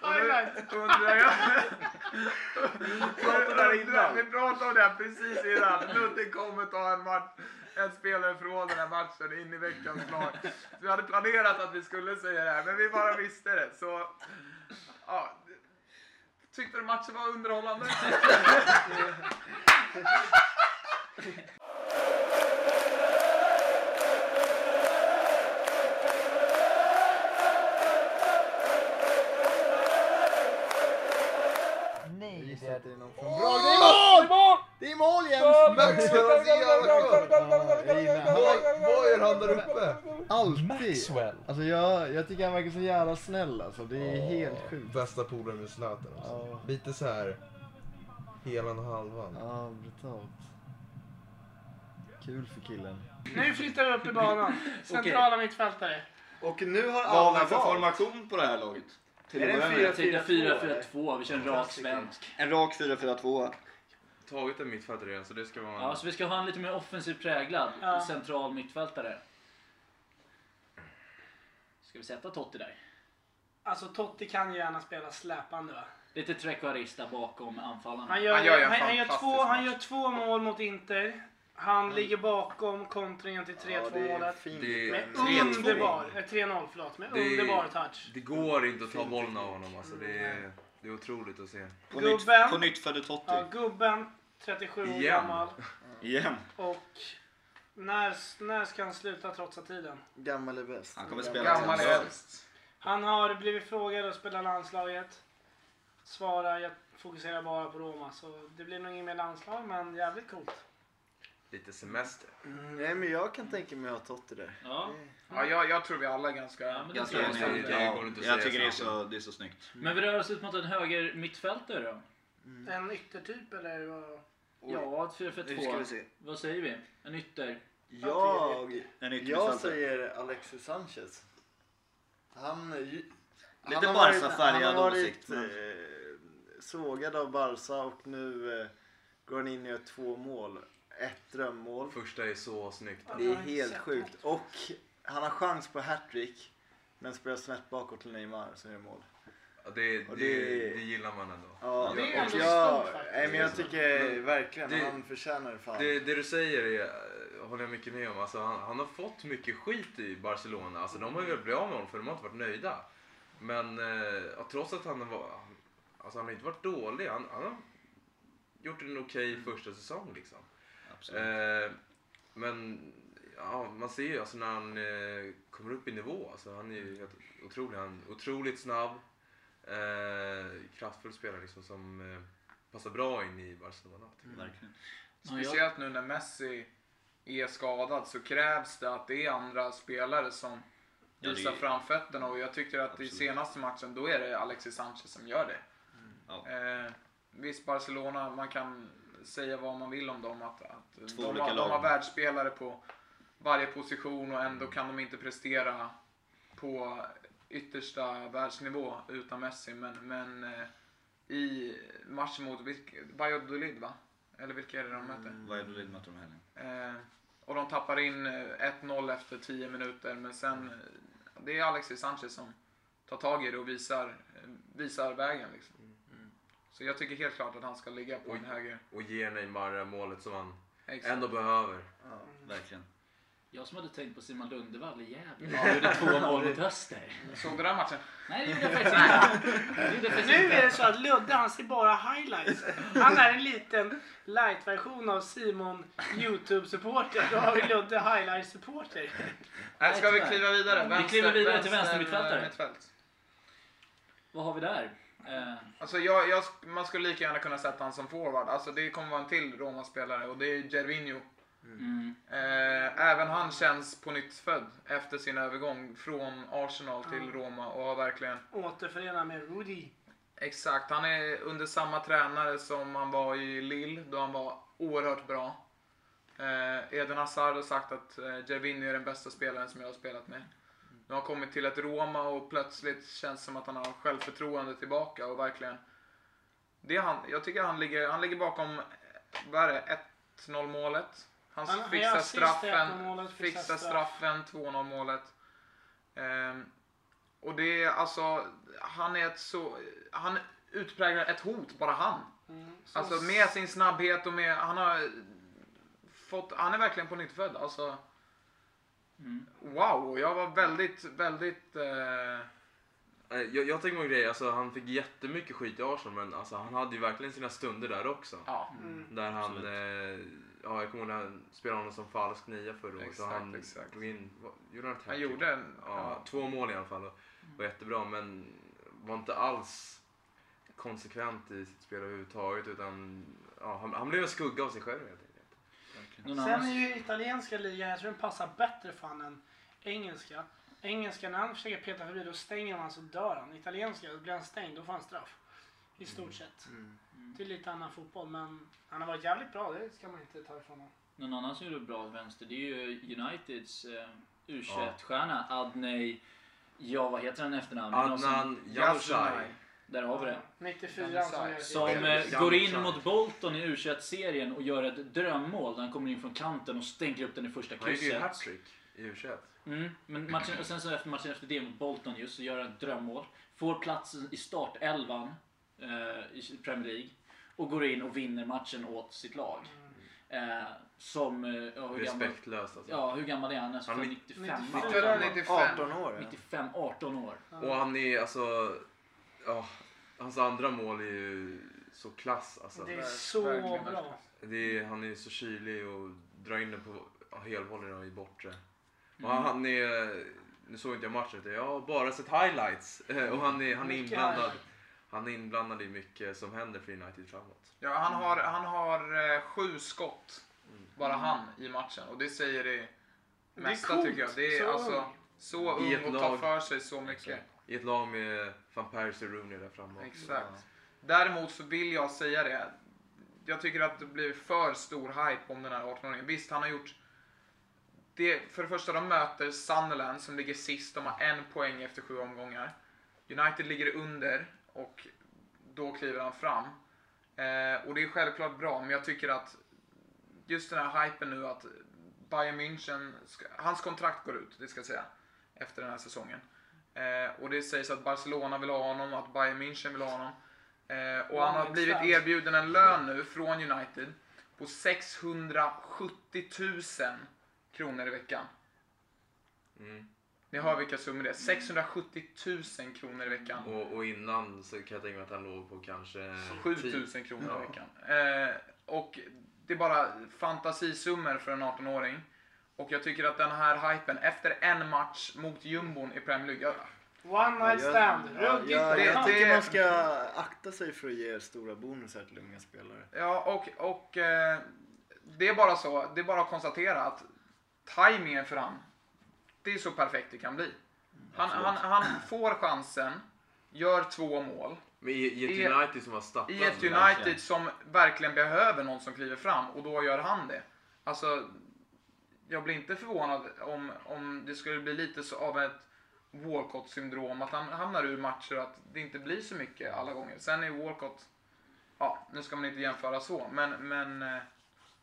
Och nu undrar jag... Undrar- Vi pratade om det här precis innan. Ludde kommer ta en, match, en spelare från den här matchen in i veckans lag. Vi hade planerat att vi skulle säga det här, men vi bara visste det. Så, ja. Tyckte du matchen var underhållande? [LAUGHS] Alltid. Maxwell. Alltså jag, jag tycker han verkar så jävla snäll alltså. Det är helt sjukt. Bästa polaren med Zlatan alltså. Ja. Lite så här helan och halvan. Ja, brutalt. Kul för killen. Nu flyttar vi upp i banan. [LAUGHS] Centrala mittfältare. Och nu har Vad har alla vi för formation på det här laget? Till Är det en med. fyra- Jag tänkte 4-4-2, vi kör en rak svensk. En rak 4-4-2. Tagit en mittfältare redan så det ska vara en... Ja, så vi ska ha en lite mer offensiv präglad Ja. central mittfältare. Ska vi sätta Totti där? Alltså Totti kan ju gärna spela släpande va? Lite trequarista bakom anfallarna. Han gör, Han gör han, han, gör två, han gör två mål mot Inter. Han ligger bakom kontringen till 3-2 Ja, det är målet. Det- Med 3-2. underbar, eh, 3-0 förlåt, med Det- underbar touch. Det går inte att ta bollen av honom alltså. Det är, det är otroligt att se. På nytt, Gubben. på nytt Totti. Ja, gubben, 37 år Igen. gammal. [LAUGHS] Igen. Och när, när ska han sluta trotsa tiden? Gammal är bäst. Han kommer spela Gammal är äldst. Han har blivit frågad att spela landslaget. Svarar, jag fokuserar bara på Roma. Så det blir nog inget mer landslag, men jävligt coolt. Lite semester. Mm, nej men jag kan tänka mig att ha Totti där. Ja, Ja, jag, jag tror vi alla är ganska... ja men det Ganska jag. enig. det Ja, går inte att jag säga tycker det är, så, det är så snyggt. Men vi rör oss ut mot en höger mittfältare då? En yttertyp eller vad? Ja, Nu ska vi 4-4-2. se. Vad säger vi? En ytter? Jag, En jag yttermittfältare. säger Alexis Sanchez. Han... ju- Lite han har varit- Barca-färgad Han har varit åsikt, men- eh, sågad av Barca och nu eh, går han in och gör två mål. Ett drömmål. Första är så snyggt. Det Jag är har inte helt sett sjukt. Och han har chans på hattrick. Men spelar snett bakåt till Neymar som gör mål. Ja, det, det, det, det- gillar man ändå. Ja, Det är och ändå jag, nej, men jag tycker Men verkligen det- han förtjänar det fan. Det, det du säger är, håller jag mycket med om. Alltså, han, han har fått mycket skit i Barcelona. Alltså, de har ju velat bli av med honom för de har inte varit nöjda. Men eh, trots att han var, alltså, han har inte varit dålig. Han, han har gjort en okej första säsong liksom. Absolut. Eh, men ja, man ser ju alltså när han eh, kommer upp i nivå. Alltså, han är ju helt otrolig. Han är otroligt snabb. Eh, kraftfull spelare liksom, som eh, passar bra in i Barcelona. jag. Verkligen. Speciellt nu när Messi är skadad så krävs det att det är andra spelare som Ja, det- visar framfötterna och jag tycker att Absolut. i senaste matchen då är det Alexis Sanchez som gör det. Ja. Eh, visst Barcelona, man kan säga vad man vill om dem. Att, att Två de, olika har, de har världsspelare på varje position och ändå kan de inte prestera på yttersta världsnivå utan Messi. Men, men eh, i matchen mot Valladolid va? Eller vilka är det de möter? Valladolid möter de helgen. Eh, och de tappar in eh, 1-0 efter 10 minuter, men sen... eh, Det är Alexis Sanchez som tar tag i det och visar, eh, visar vägen. Liksom. Så jag tycker helt klart att han ska ligga på en högre... Och ger Neymar målet som han Exakt. ändå behöver. Ja, verkligen. Jag som hade tänkt på Simon Lundevall i Gävle. Han gjorde två mål mot Öster. Såg du den matchen? Nej, det gjorde jag faktiskt inte. Det gjorde jag faktiskt Nu inte. är det så att Ludde han ser bara highlights. Han är en liten light-version av Simon YouTube-supporter. Då har vi Ludde highlight-supporter. Nej, ska vi kliva vidare? Vi kliver vidare till vänster, vänstermittfältare. mittfält. Vad har vi där? Eh, Alltså jag, jag, man skulle lika gärna kunna sätta han som forward. Alltså det kommer vara en till Roma-spelare och det är Gervinho. Mm. Eh, även han känns på nytt född efter sin övergång från Arsenal till Roma och har verkligen Återförena med Rudy. Exakt, han är under samma tränare som han var i Lille då han var oerhört bra. Eh, Eden Hazard har sagt att eh, Gervinho är den bästa spelaren som jag har spelat med. Nu har han kommit till ett Roma och plötsligt känns det som att han har självförtroende tillbaka och verkligen... Det han, jag tycker han ligger, han ligger bakom, vad är det, 1-0 målet. Han, Han- fixar straffen, 1-0 målet, fixar fixar straff. straffen, 2-0 målet. Ehm, och det är alltså, han är ett så, han utpräglar ett hot, bara han. Mm. Så- Alltså med sin snabbhet och med, han har fått, han är verkligen på nytt född. Alltså, Mm. wow, jag var väldigt, väldigt, eh, Eh, Jag, jag tänker på en grej, alltså, han fick jättemycket skit i Arsenal men alltså, han hade ju verkligen sina stunder där också. ja. Mm. Där han, Absolut. Ja jag kommer ihåg när han spelade honom som falsk nia förra året. Så Exakt, han exakt. drog in, vad- gjorde han ett Han gjorde en, Ja, ja. två mål i alla fall. och var jättebra men var inte alls konsekvent i sitt spel överhuvudtaget utan ja, han, han blev en skugga av sig själv helt enkelt. Sen är ju italienska ligan, jag tror den passar bättre för han än engelska. Engelska, när han försöker peta förbi då stänger man så dör han. Italienska, då blir han stängd, då får han straff. I stort sett. Det är lite annan fotboll, men han har varit jävligt bra, det ska man inte ta ifrån honom. Någon annan som gjorde bra vänster, det är ju Uniteds eh, U21-stjärna Adney, ja vad heter han efternamn? Adnan Yazai. Där har vi det. 94 som eh, går in mot Bolton i U21-serien och gör ett drömmål där han kommer in från kanten och stänker upp den i första Han gjorde ju krysset. hattrick i U21. Mm, men matchen, och sen så efter matchen efter det mot Bolton just så gör han ett drömmål. Får plats i startelvan eh, i Premier League och går in och vinner matchen åt sitt lag. Eh, som, eh, ja, hur gammal, Respektlöst alltså. ja, hur gammal är han? Alltså, Han är från 95? 94. 95. 18 år. Ja. 95, 18 år. Och han är alltså, ja, hans andra mål är ju så klass alltså. Det är så verkligen, bra. Det är, han är så kylig och drar in den på helvolley och i bortre. Mm. Och han är, nu såg inte jag matchen, jag har bara sett highlights. [LAUGHS] Och han är, han är inblandad. Han är inblandad i mycket som händer för United framåt. Ja, han har, han har eh, sju skott, bara han, i matchen. Och det säger det Det är mesta coolt. tycker jag. Det är Så alltså så ung och tar lag. för sig så mycket. I ett lag med van Persie och Rooney där framme. Exakt. Däremot så vill jag säga det. Jag tycker att det blir för stor hype om den här 18-åringen. Visst, han har gjort... Det, för det första, de möter Sunderland som ligger sist. De har en poäng efter sju omgångar. United ligger under och då kliver han fram. Eh, och det är självklart bra, men jag tycker att just den här hypen nu att Bayern München, ska, hans kontrakt går ut, det ska jag säga, efter den här säsongen. Eh, och det sägs att Barcelona vill ha honom, att Bayern München vill ha honom. Eh, och han har blivit erbjuden en lön nu från United på 670 000 kronor i veckan. Mm. Ni hör vilka summor det är. 670 000 kronor i veckan. Och, och innan så kan jag tänka mig att han låg på kanske... 7000 kronor Ja. i veckan. Eh, och det är bara fantasisummor för en 18-åring. Och jag tycker att den här hypen, efter en match mot jumbon i Premier League, One night stand. Ruggigt ja, jag tycker man ska akta sig för att ge stora bonusar till unga spelare. Ja, och, och eh, det är bara så. Det är bara att konstatera att tajmingen för han, det är så perfekt det kan bli. Han, han, han får chansen, gör två mål. Men i, i ett United som var stapplat. I ett United verkligen. som verkligen behöver någon som kliver fram och då gör han det. Alltså, jag blir inte förvånad om, om det skulle bli lite så av ett Walcott-syndrom, att han hamnar ur matcher och att det inte blir så mycket alla gånger. Sen är Walcott ja, nu ska man inte jämföra så, men, men eh,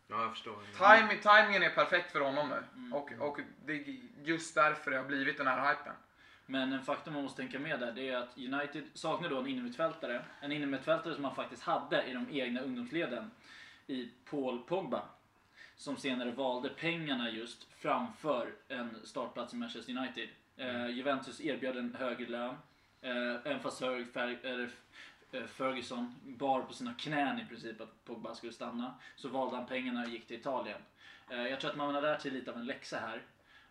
Ja, jag förstår. Timing, timingen är perfekt för honom nu. Mm. Och, och det är just därför det har blivit den här hypen. Men en faktor man måste tänka med där, det är att United saknar då en innermittfältare. En innermittfältare som man faktiskt hade i de egna ungdomsleden i Paul Pogba. Som senare valde pengarna just framför en startplats i Manchester United. Eh, Juventus erbjöd en högre lön. Eh, även fast eller, eh, Ferguson bar på sina knän i princip att Pogba skulle stanna. Så valde han pengarna och gick till Italien. Eh, jag tror att man har lärt sig lite av en läxa här.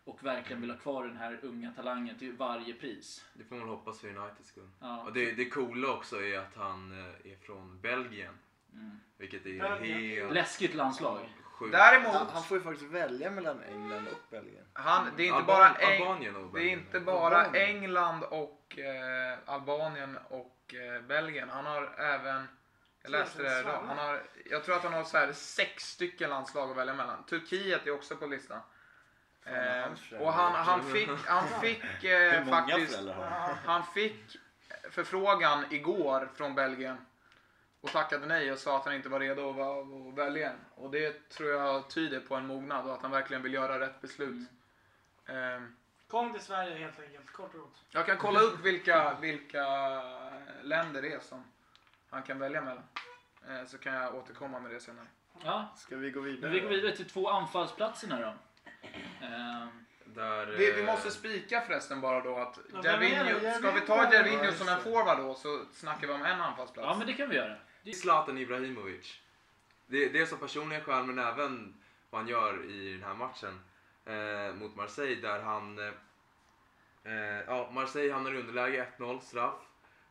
Och verkligen vill ha kvar den här unga talangen till varje pris. Det får man hoppas för Uniteds skull. Ja. Och det, det coola också är att han eh, är från Belgien. Mm. Vilket är Belgien. helt Läskigt landslag. sjukt. Däremot, Han, han får ju faktiskt välja mellan England och Belgien. han, det är inte Alban- bara, Eng, Albanien och det är Belgien. inte bara Albanien. England och eh, Albanien och eh, Belgien. Han har även, jag läste det idag, han har, jag tror att han har så här sex stycken landslag att välja mellan. Turkiet är också på listan. Eh, och han, han [LAUGHS] fick, han fick eh, faktiskt han? Fick förfrågan igår från Belgien och tackade nej och sa att han inte var redo att vara att välja en. Och det tror jag tyder på en mognad och att han verkligen vill göra rätt beslut. Ehm, Kom till Sverige helt enkelt, kort och gott. jag kan kolla upp vilka, vilka länder det är som han kan välja mellan. Eh, så kan jag återkomma med det senare. Ja, Ska vi gå vidare? men vi går vidare till två anfallsplatserna då. Ehm, Där, Vi, vi eh, måste spika förresten bara då att Ja? Gervinho, ska vi ta Gervinho Ja, som en forward då så snackar vi om en anfallsplats. ja, men det kan vi göra. Zlatan Ibrahimovic. Det, det är som personligen själv men även vad han gör i den här matchen eh, mot Marseille där han... Eh, eh, ja, Marseille hamnar i underläge 1-0 straff.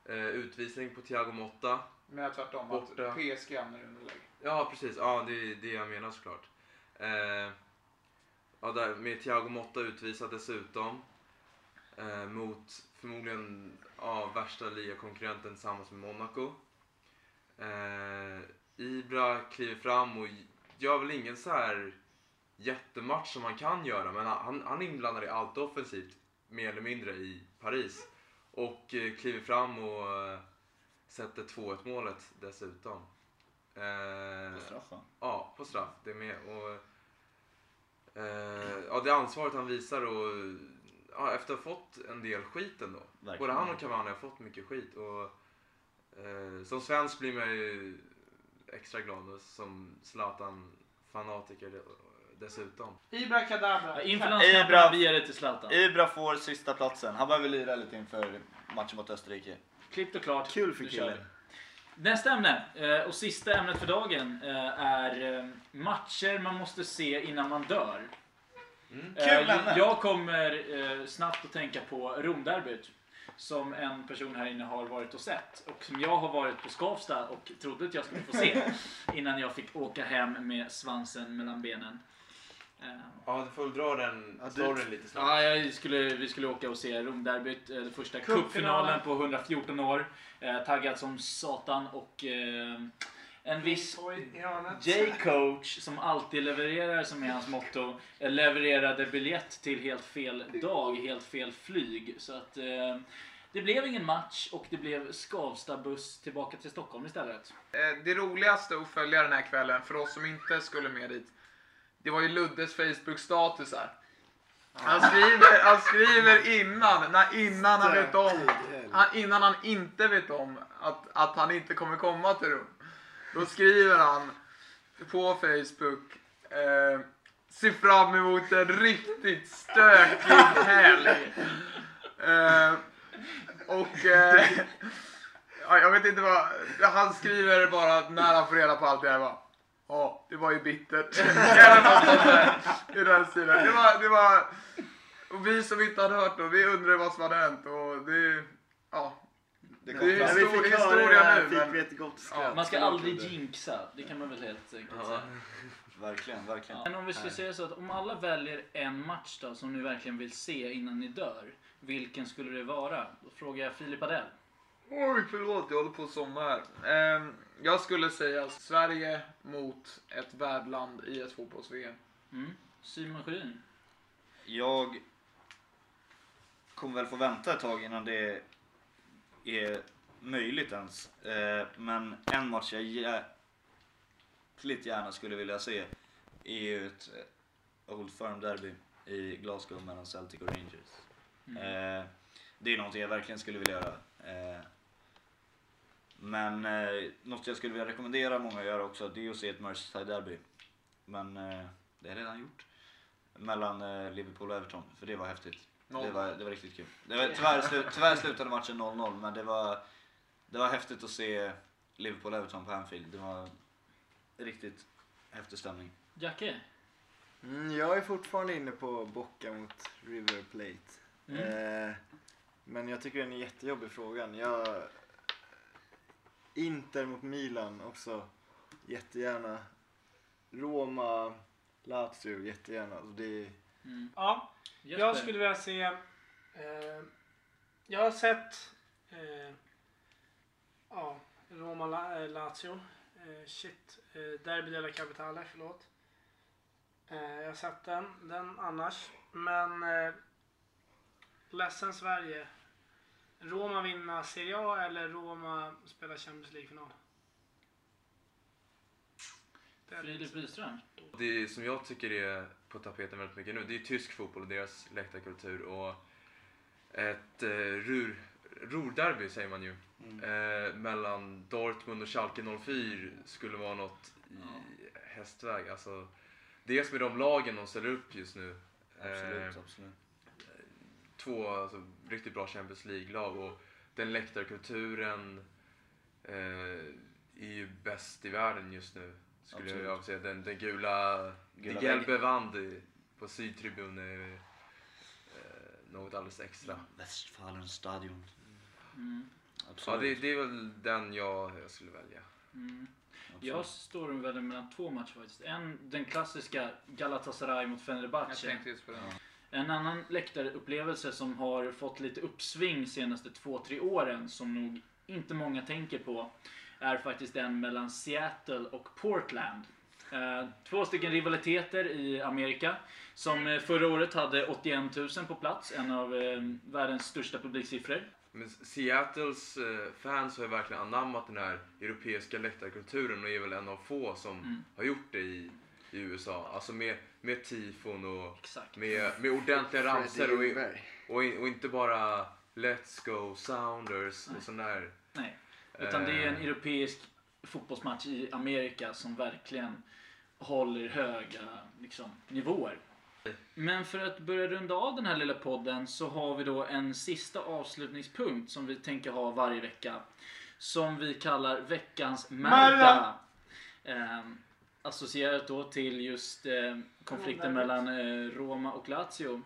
Eh, utvisning på Thiago Motta. Men tvärtom, Borta. att PSG hamnar i underläge. Ja precis, ja det är det jag menar såklart. Eh, ja, där, med Thiago Motta utvisad dessutom. Eh, mot förmodligen ja, värsta ligakonkurrenten tillsammans med Monaco. Eh, Ibra kliver fram och gör väl ingen så här jättematch som man kan göra men han, han är inblandad i allt offensivt mer eller mindre i Paris. Och eh, kliver fram och eh, sätter 2-1 målet dessutom. Eh, På straff va? Ja, på straff. Det är med. Och, ja, det ansvaret han visar och ja, efter att ha fått en del skit ändå. Verkligen. Både han och Cavani har fått mycket skit. Och, eh, som svensk blir man ju extra glad och som Zlatan-fanatiker dessutom. Ibra Kadabra. Inför Ibra- vi ger det till Zlatan. Ibra får sista platsen. Han behöver lira lite inför matchen mot Österrike. Klippt och klart. Kul för killen. Nästa ämne eh, och sista ämnet för dagen eh, är eh, matcher man måste se innan man dör. Mm. Kul ämne. Jag kommer snabbt att tänka på Romderbyt. Som en person här inne har varit och sett. Och som jag har varit på Skavsta och trodde att jag skulle få se. [LAUGHS] innan jag fick åka hem med svansen mellan benen. Eh, Ja, du får dra den Ja, storyn lite snabbt. Ja, jag skulle, vi skulle åka och se Romderbyt, eh, den första Cupfinalen. på 114 år. Eh, taggad som satan och eh, en viss. J-coach som alltid levererar, som är hans motto, eh, levererade biljett till helt fel dag, helt fel flyg. Så att eh, det blev ingen match och det blev Skavsta-buss tillbaka till Stockholm istället. Det roligaste att följa den här kvällen, för oss som inte skulle med dit, det var ju Luddes Facebook-statusar. Han skriver, han skriver innan, när, innan han vet om, han, innan han inte vet om att, att han inte kommer komma till Rom. Då skriver han på Facebook, eh, se fram emot en riktigt stökig helg. Eh, och eh, ja, jag vet inte vad, han skriver bara när han får reda på allt det här bara. Ja, det var ju bittert. Eller något sånt där. I den stilen. Det var, det var, och vi som inte hade hört något, vi undrade vad som hade hänt och det, ja. Det Det är När vi fick historia här nu, fick men- vi ett gott skratt. Man ska aldrig jinxa, det kan man väl helt enkelt Ja. säga. [LAUGHS] Verkligen, verkligen. Men om vi skulle säga så att om alla väljer en match då som ni verkligen vill se innan ni dör. Vilken skulle det vara? Då frågar jag Filip Adell. Oj, förlåt, jag håller på att somna här. Ehm, jag skulle säga Sverige mot ett värdland i ett fotbolls-VM. Mm. Simon Sjödin. Jag kommer väl få vänta ett tag innan det är möjligt ens. Eh, men en match jag jäkligt gärna skulle vilja se är ju ett eh, Old Firm Derby i Glasgow mellan Celtic och Rangers. Eh, det är något jag verkligen skulle vilja göra. Men eh, något jag skulle vilja rekommendera många att göra också, det är att se ett Merseyside Derby. Men eh, det är redan gjort. Mellan eh, Liverpool och Everton, för det var häftigt. Det var, det var riktigt kul. Det var, tyvärr, slu, tyvärr slutade matchen 0-0, men det var, det var häftigt att se Liverpool-Everton på Anfield. Det var riktigt häftig stämning. Jacke? Mm, jag är fortfarande inne på Bocca mot River Plate. Mm. Eh, men jag tycker det är en jättejobbig frågan. Jag... Inter mot Milan också. Jättegärna. Roma, Lazio, jättegärna. Alltså det... Mm. Ja, Jesper? jag skulle vilja se... Eh, jag har sett... Eh, ja, Roma La, eh, Lazio. Eh, shit. Eh, Derby della Capitale, förlåt. Eh, jag har sett den, den annars. Men... Eh, ledsen Sverige. Roma vinna Serie A eller Roma spela Champions League-final? Det är Filip Byström? Det som jag tycker är på tapeten väldigt mycket nu, det är tysk fotboll och deras läktarkultur och ett eh, rur, rurderby säger man ju. Eh, mellan Dortmund och Schalke 04 skulle vara något i hästväg. Alltså, dels med de lagen de ställer upp just nu. Absolut, Eh, absolut. Två alltså, riktigt bra Champions League-lag och den läktarkulturen eh, är ju bäst i världen just nu. Skulle Absolut. jag säga. Den, den gula, Gula det gelbe band i- på Sydtribun är eh, något alldeles extra. Westfalen stadion. Mm. Ja, det, det är väl den jag, jag skulle välja. Mm. Jag står väl mellan två matcher faktiskt. En, den klassiska Galatasaray mot Jag Fenerbahce. tänkte just på det. En annan läktarupplevelse som har fått lite uppsving senaste två, tre åren som nog inte många tänker på är faktiskt den mellan Seattle och Portland. Eh, två stycken rivaliteter i Amerika som eh, förra året hade 81 000 på plats, en av eh, världens största publiksiffror. Men Seattles fans har ju verkligen anammat den här europeiska läktarkulturen och är väl en av få som Mm. har gjort det i, i USA. Alltså med, med tifon och Exakt. med, med ordentliga ramsor och, och, och inte bara Let's Go Sounders och sån där. Nej. Utan det är en Eh, europeisk fotbollsmatch i Amerika som verkligen håller höga liksom, nivåer. Men för att börja runda av den här lilla podden så har vi då en sista avslutningspunkt som vi tänker ha varje vecka. Som vi kallar veckans Märda. Associerat då till just eh, konflikten mellan eh, Roma och Lazio.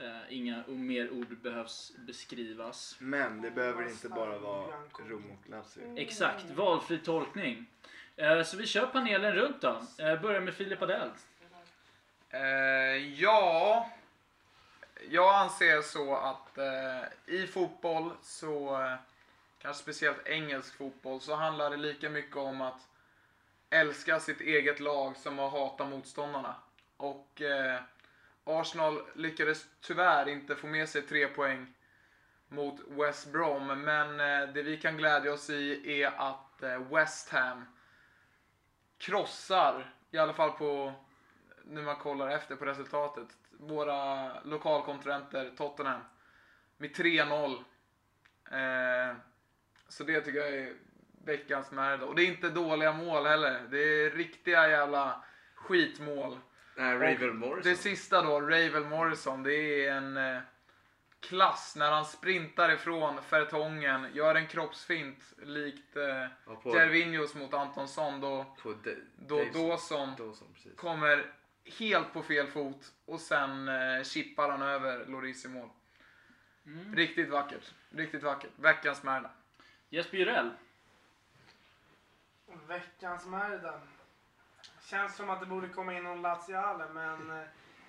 Eh, inga mer ord behövs beskrivas. Men det behöver inte bara vara Rom och Lazio. Exakt, valfri tolkning. Eh, Så vi kör panelen runt då. Eh, Börjar med Filip Adell. Eh, ja, jag anser så att eh, i fotboll, så eh, kanske speciellt engelsk fotboll, så handlar det lika mycket om att älska sitt eget lag som att hata motståndarna. Och eh, Arsenal lyckades tyvärr inte få med sig tre poäng mot West Brom, men eh, det vi kan glädja oss i är att eh, West Ham krossar, i alla fall på nu man kollar efter på resultatet, våra lokalkonkurrenter Tottenham med 3-0. Eh, så det tycker jag är veckans Märda. Och det är inte dåliga mål heller. Det är riktiga jävla skitmål. Nej, Ravel Morrison. Det sista då, Ravel Morrison, det är en eh, klass när han sprintar ifrån Fertongen, gör en kroppsfint likt eh, Ja, på- Gervinhos mot Antonsson då, På då. Dawson Dawson, kommer helt på fel fot och sen eh, chippar han över Loris i mål. Mm. Riktigt vackert. Riktigt vackert. Veckans Märda. Jesper Jurell. Veckans Märda. Känns som att det borde komma in någon Laziale, men eh,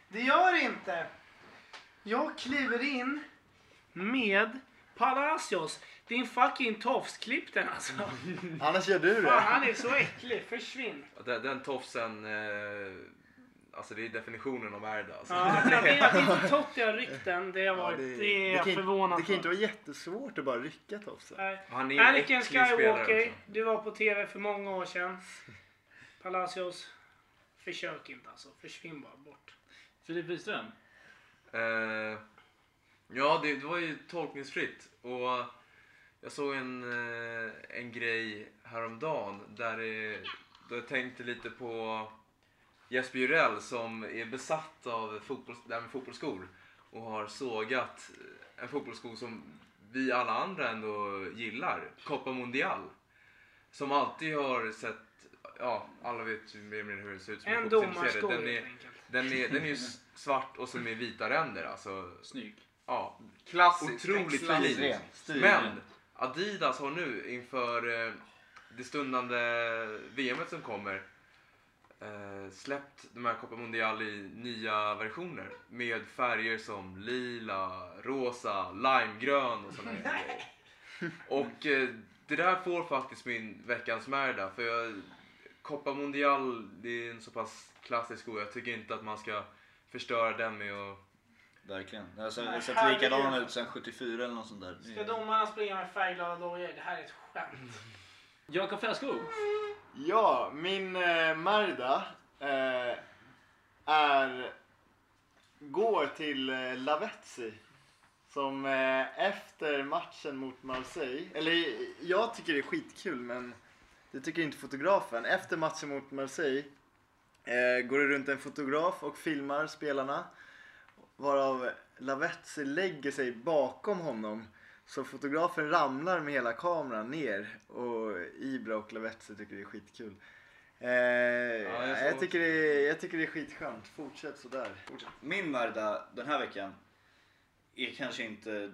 det gör det inte. Jag kliver in med Palacios. Din fucking tofs, klipp den alltså. [LAUGHS] Annars gör du Fan, det. han är så äcklig. Försvinn. Den, den tofsen, eh, alltså det är definitionen av Merda. Alltså. Ja, det- att inte Totti har ryckt den, det har varit, det, är jag förvånad Det kan inte vara jättesvårt att bara rycka Tofsen. Nej. Han är Anakin Skywalker, du var på TV för många år sedan. Palacios, försök inte alltså. Försvinn bara bort. Filip Wiström? Eh, ja, det, det var ju tolkningsfritt. Och jag såg en, eh, en grej häromdagen där, det, där jag tänkte lite på Jesper Jurell som är besatt av fotboll, det här med fotbollsskor och har sågat en fotbollssko som vi alla andra ändå gillar, Copa Mundial. Som alltid har sett, ja alla vet mer eller mindre hur det ser ut som En fotbollsintresserade. domarsko Den helt är, enkelt. den är, den är ju svart och så med vita ränder. Alltså, Snygg. Ja, Klassiskt. otroligt fin. Men Adidas har nu inför eh, det stundande VMet som kommer eh, släppt de här Copa Mundial i nya versioner med färger som lila, rosa, limegrön och sådana [LAUGHS] grejer. Och eh, det där får faktiskt min veckans Merda för jag, Copa Mundial det är en så pass klassisk sko. Jag tycker inte att man ska förstöra den med att Verkligen. Det har sett- likadan ut sedan 74 eller något sånt där. Ska domarna springa med färgglada dojor? Det här är ett skämt. Jakob Fällskog? Ja, min eh, Marda eh, är går till eh, Lavezzi. Som eh, efter matchen mot Marseille, eller jag tycker det är skitkul men det tycker inte fotografen. Efter matchen mot Marseille eh, går det runt en fotograf och filmar spelarna. Varav Lavetsi lägger sig bakom honom. Så fotografen ramlar med hela kameran ner och Ibra och Lavetzi tycker det är skitkul. Eh, jag jag, såg- tycker det är, jag tycker det är skitskönt. Fortsätt sådär. Min Merda den här veckan är kanske inte,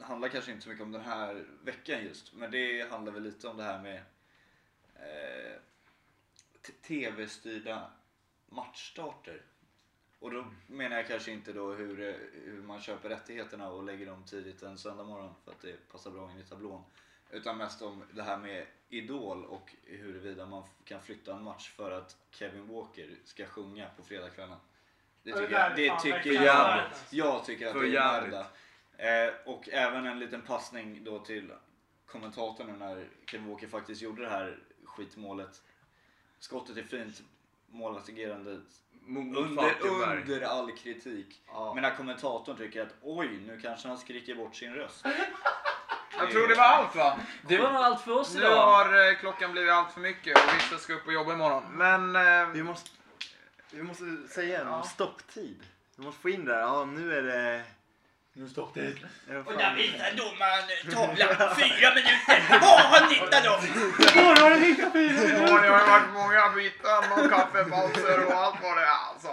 handlar kanske inte så mycket om den här veckan just, men det handlar väl lite om det här med eh, tv-styrda matchstarter. Och då menar jag kanske inte då hur, eh, hur man köper rättigheterna och lägger dem tidigt en söndag morgon för att det passar bra in i tablån. Utan mest om det här med Idol och huruvida man kan flytta en match för att Kevin Walker ska sjunga på fredagskvällen. Det tycker, jag, är det tycker jag. värdigt. Jag tycker att det är värda. Eh, och även en liten passning då till kommentatorn när Kevin Walker faktiskt gjorde det här skitmålet. Skottet är fint, målvaktsagerandet under, under all kritik. Ja. Men när kommentatorn tycker att oj, nu kanske han skriker bort sin röst. [LAUGHS] Jag tror det var allt va? Det var nog allt för oss Nu idag. har eh, klockan blivit allt för mycket och vissa ska upp och jobba imorgon. Men... Eh, Vi måste, vi måste säga en stopptid. Vi måste få in det här. Ja, nu är det... Nu är det. Och där visar domaren tavlan fyra minuter. Vad har han tittat då? Morgonen hittade fyra Ja, det har ju varit många byten och kaffepauser och allt vad det är. Alltså.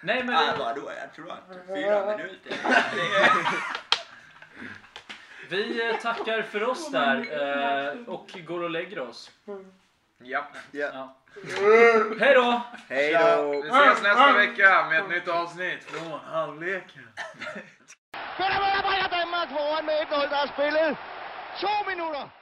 Nej men Ah, vadå? Jag tror att fyra minuter. vi eh, tackar för oss där eh, och går och lägger oss. Japp. Ja. Hej då! Hej då! Vi ses nästa vecka med ett nytt avsnitt från halvleken. Spiller med Bayern Danmark foran med 1-0, der er spillet to minutter